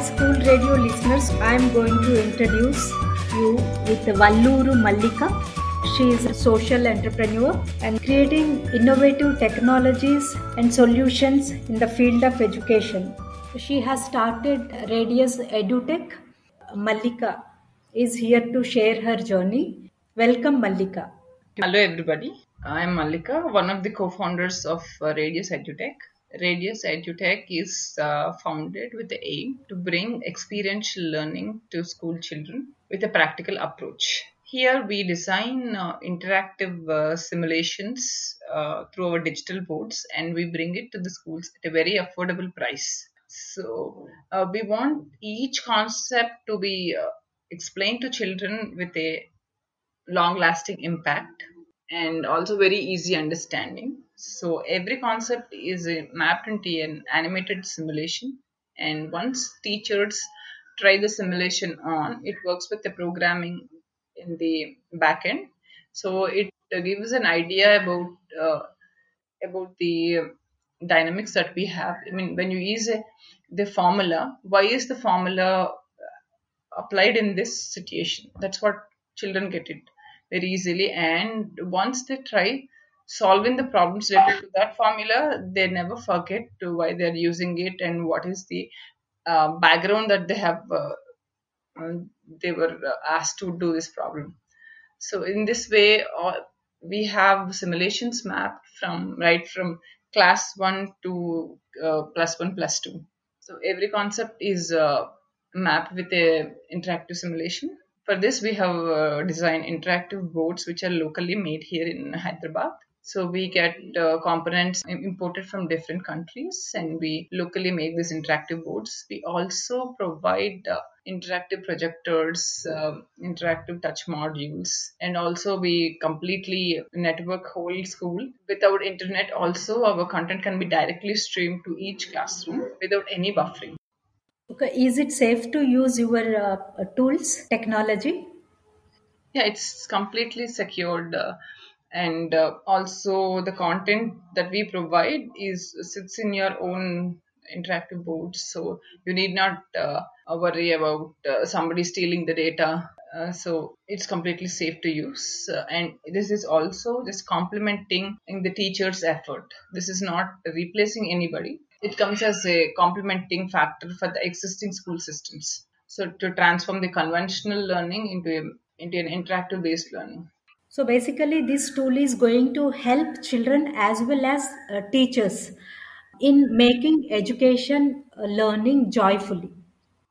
School Radio listeners, I am going to introduce you with Valluru Mallika. She is a social entrepreneur and creating innovative technologies and solutions in the field of education. She has started Radius EduTech. Mallika is here to share her journey. Welcome, Mallika. Hello, everybody. I'm Mallika, one of the co-founders of uh, Radius EduTech. Radius EduTech is uh, founded with the aim to bring experiential learning to school children with a practical approach. Here we design uh, interactive uh, simulations uh, through our digital boards and we bring it to the schools at a very affordable price. So uh, we want each concept to be uh, explained to children with a long lasting impact and also very easy understanding. So every concept is uh, mapped into an animated simulation, and once teachers try the simulation on, it works with the programming in the backend. So it uh, gives an idea about uh, about the dynamics that we have. I mean, when you use the formula, why is the formula applied in this situation? That's what children get it very easily and once they try solving the problems related to that formula they never forget to why they're using it and what is the uh, background that they have uh, uh, they were asked to do this problem. So in this way we have simulations mapped from right from class 1 to uh, plus 1 plus 2 so every concept is uh, mapped with a interactive simulation. For this, we have uh, designed interactive boards which are locally made here in Hyderabad. So we get uh, components imported from different countries and we locally make these interactive boards. We also provide uh, interactive projectors, um, interactive touch modules, and also we completely network whole school. Without internet also our content can be directly streamed to each classroom without any buffering. Okay, is it safe to use your uh, tools, technology? Yeah, it's completely secured. And uh, also the content that we provide is sits in your own interactive boards so you need not uh, worry about uh, somebody stealing the data. Uh, so it's completely safe to use. And this is also just complementing the teacher's effort. This is not replacing anybody. It comes as a complementing factor for the existing school systems. So to transform the conventional learning into a, into an interactive based learning. So basically, this tool is going to help children as well as uh, teachers in making education uh, learning joyfully.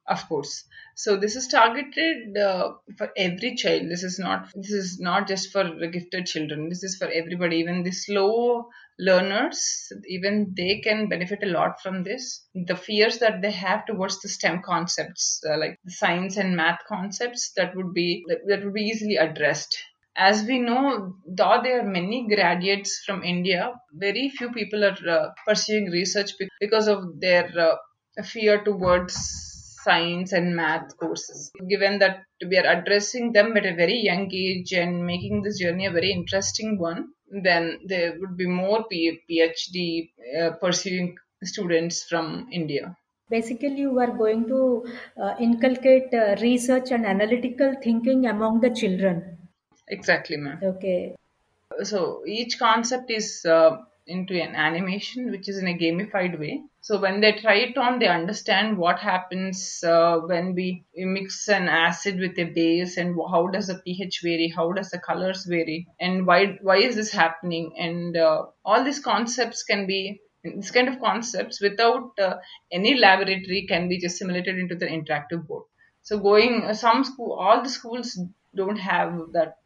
Of course. So this is targeted uh, for every child. This is not this is not just for gifted children. This is for everybody. Even the slow learners, even they can benefit a lot from this. The fears that they have towards the STEM concepts, uh, like the science and math concepts, that would be that, that would be easily addressed as we know, though there are many graduates from India, very few people are uh, pursuing research because of their uh, fear towards science and math courses. Given that we are addressing them at a very young age and making this journey a very interesting one, then there would be more PhD uh, pursuing students from India. Basically, you are going to uh, inculcate uh, research and analytical thinking among the children. Exactly, ma'am. Okay. So each concept is uh, into an animation which is in a gamified way so when they try it on they understand what happens uh, when we, mix an acid with a base and how does the ph vary how does the colors vary and why why is this happening and uh, all these concepts can be this kind of concepts without uh, any laboratory can be just simulated into the interactive board so going uh, some school all the schools don't have that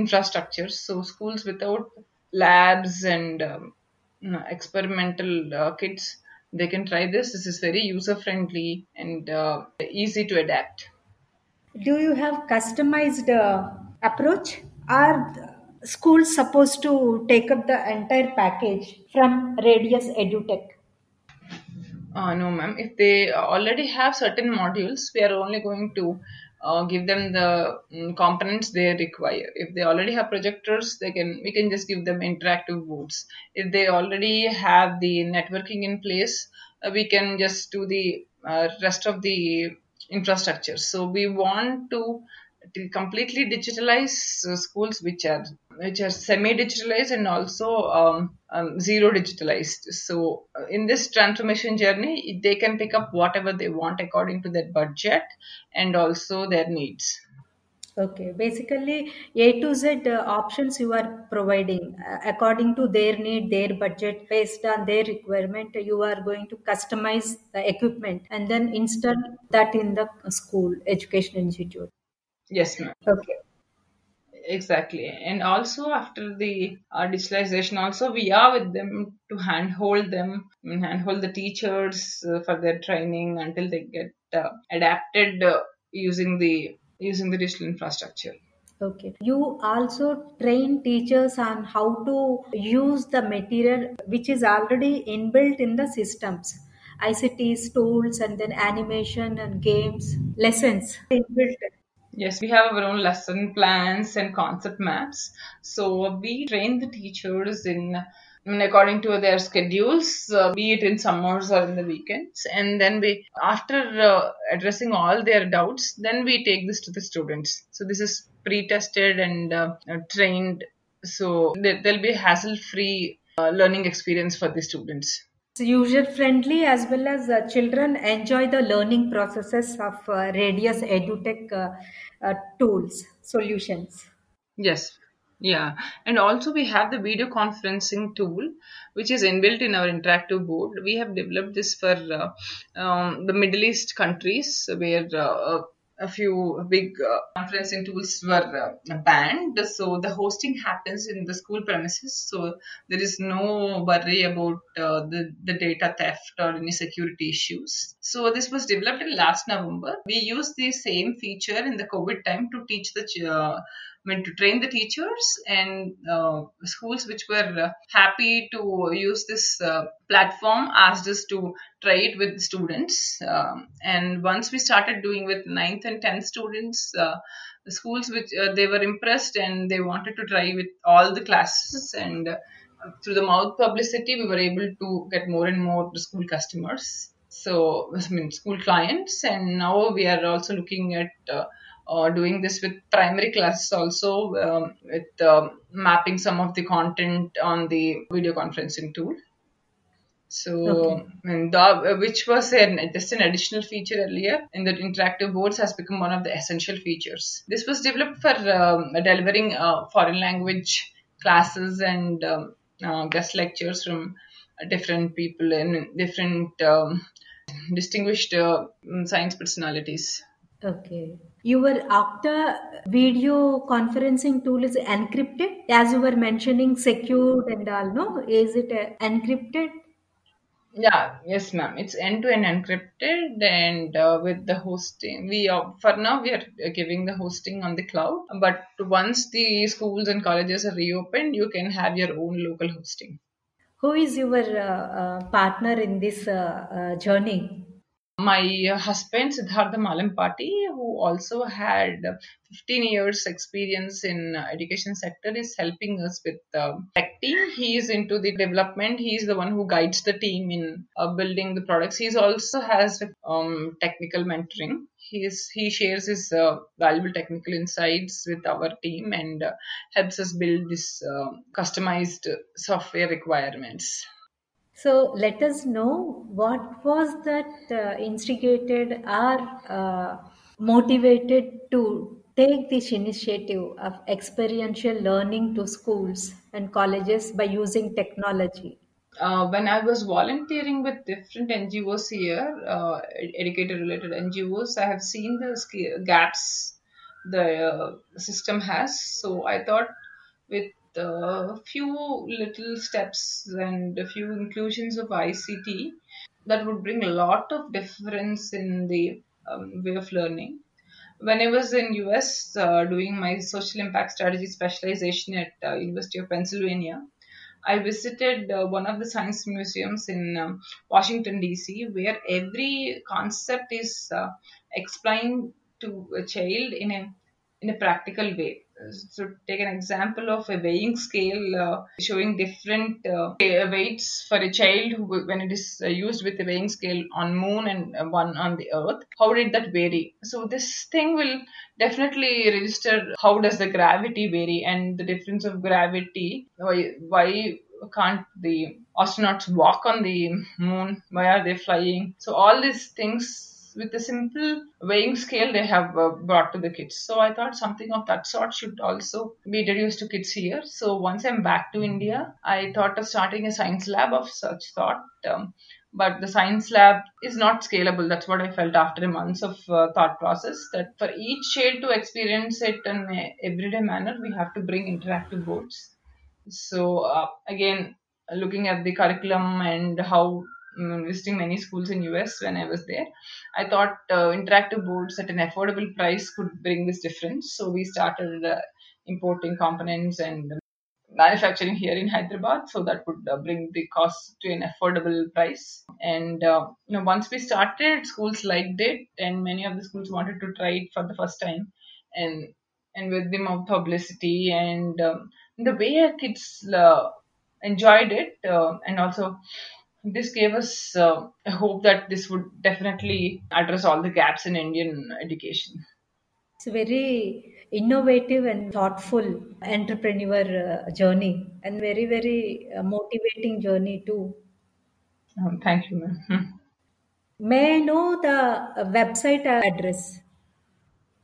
infrastructure so schools without labs and um, experimental uh, kits they can try this. This is very user friendly and uh, easy to adapt. Do you have customized uh, approach? Are schools supposed to take up the entire package from radius edutech? Uh, no ma'am. If they already have certain modules we are only going to uh, give them the um, components they require. If they already have projectors, they can we can just give them interactive boards. If they already have the networking in place, uh, we can just do the uh, rest of the infrastructure. So we want to, to completely digitalize uh, schools which are which are semi-digitalized and also um, um, zero digitalized. So uh, in this transformation journey, they can pick up whatever they want according to their budget and also their needs. Okay, basically A to Z uh, options you are providing uh, according to their need, their budget, based on their requirement. You are going to customize the equipment and then install that in the school education institute. Yes, ma'am. Okay. Exactly. And also after the uh, digitalization, also we are with them to handhold them, and handhold the teachers uh, for their training until they get uh, adapted uh, using the using the digital infrastructure. Okay. You also train teachers on how to use the material which is already inbuilt in the systems. ICTs, tools, and then animation and games, lessons inbuilt. Yes, we have our own lesson plans and concept maps. So we train the teachers in according to their schedules, uh, be it in summers or in the weekends. And then we, after uh, addressing all their doubts, then we take this to the students. So this is pre-tested and uh, trained. So there, there'll be hassle-free uh, learning experience for the students. It's user friendly as well as uh, children enjoy the learning processes of uh, Radius EduTech uh, uh, tools, solutions. Yes. Yeah, and also we have the video conferencing tool, which is inbuilt in our interactive board. We have developed this for uh, um, the Middle East countries where uh, a few big uh, conferencing tools were uh, banned. So the hosting happens in the school premises. So there is no worry about uh, the, the data theft or any security issues. So this was developed in last November. We used the same feature in the COVID time to teach the uh, I mean, to train the teachers and uh, schools which were uh, happy to use this uh, platform asked us to try it with students. Um, and once we started doing with ninth and 10th students, uh, the schools which uh, they were impressed and they wanted to try with all the classes and uh, through the mouth publicity we were able to get more and more school customers so i mean school clients and now we are also looking at uh, uh, doing this with primary classes also um, with um, mapping some of the content on the video conferencing tool. So Okay. and the, which was an, just an additional feature earlier in the interactive boards has become one of the essential features. This was developed for um, delivering uh, foreign language classes and um, uh, guest lectures from different people and different um, distinguished uh, science personalities Okay. Your Okta video conferencing tool is encrypted, as you were mentioning, secured and all. No, is it uh, encrypted? Yeah, yes, ma'am. It's end-to-end encrypted and uh, with the hosting. We are, for now we are giving the hosting on the cloud, but once the schools and colleges are reopened, you can have your own local hosting. Who is your uh, uh, partner in this uh, uh, journey? My husband Siddhartha Malampati, who also had 15 years experience in education sector, is helping us with the tech team. He is into the development. He is the one who guides the team in uh, building the products. He also has um, technical mentoring. He is he shares his uh, valuable technical insights with our team and uh, helps us build this uh, customized software requirements. So let us know what was that uh, instigated or uh, motivated to take this initiative of experiential learning to schools and colleges by using technology. uh, when I was volunteering with different NGOs here, uh, educator related NGOs, I have seen the gaps the uh, system has. So I thought with a few little steps and a few inclusions of ICT, that would bring a lot of difference in the um, way of learning. When I was in US uh, doing my social impact strategy specialization at uh, University of Pennsylvania, I visited uh, one of the science museums in um, Washington D.C., where every concept is uh, explained to a child in a in a practical way. To take an example of a weighing scale uh, showing different uh, weights for a child who, when it is uh, used with a weighing scale on moon and uh, one on the earth how did that vary? So this thing will definitely register how does the gravity vary and the difference of gravity why why can't the astronauts walk on the moon? Why are they flying? So all these things with a simple weighing scale they have uh, brought to the kids. So I thought something of that sort should also be introduced to kids here. So once I'm back to India, I thought of starting a science lab of such thought. Um, but the science lab is not scalable. That's what I felt after a month of uh, thought process. That for each child to experience it in a everyday manner, we have to bring interactive boards. So uh, again, looking at the curriculum and how visiting many schools in US when I was there. I thought uh, interactive boards at an affordable price could bring this difference. So we started uh, importing components and manufacturing here in Hyderabad, so that would uh, bring the cost to an affordable price. And uh, you know, once we started, schools liked it, and many of the schools wanted to try it for the first time. And and with the mouth publicity and um, the way kids uh, enjoyed it, uh, and also this gave us uh, a hope that this would definitely address all the gaps in Indian education. It's a very innovative and thoughtful entrepreneur uh, journey and very, very uh, motivating journey too. Um, thank you, ma'am. May I know the uh, website address?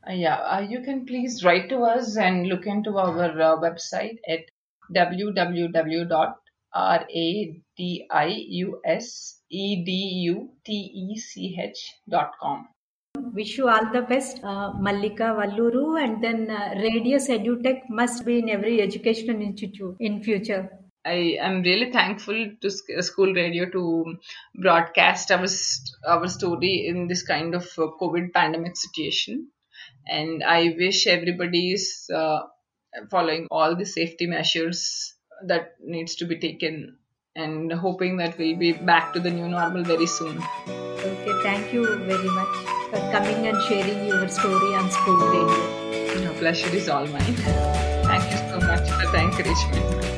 Uh, yeah, uh, you can please write to us and look into our uh, website at www R A D I U S E D U T E C H dot com. Wish you all the best, uh, Mallika Valluru, and then uh, Radius EduTech must be in every educational institute in future. I am really thankful to School Radio to broadcast our our story in this kind of uh, COVID pandemic situation, and I wish everybody is uh, following all the safety measures that needs to be taken and hoping that we'll be back to the new normal very soon. Okay, thank you very much for coming and sharing your story on School Radio. No pleasure is all mine. Thank you so much for the encouragement.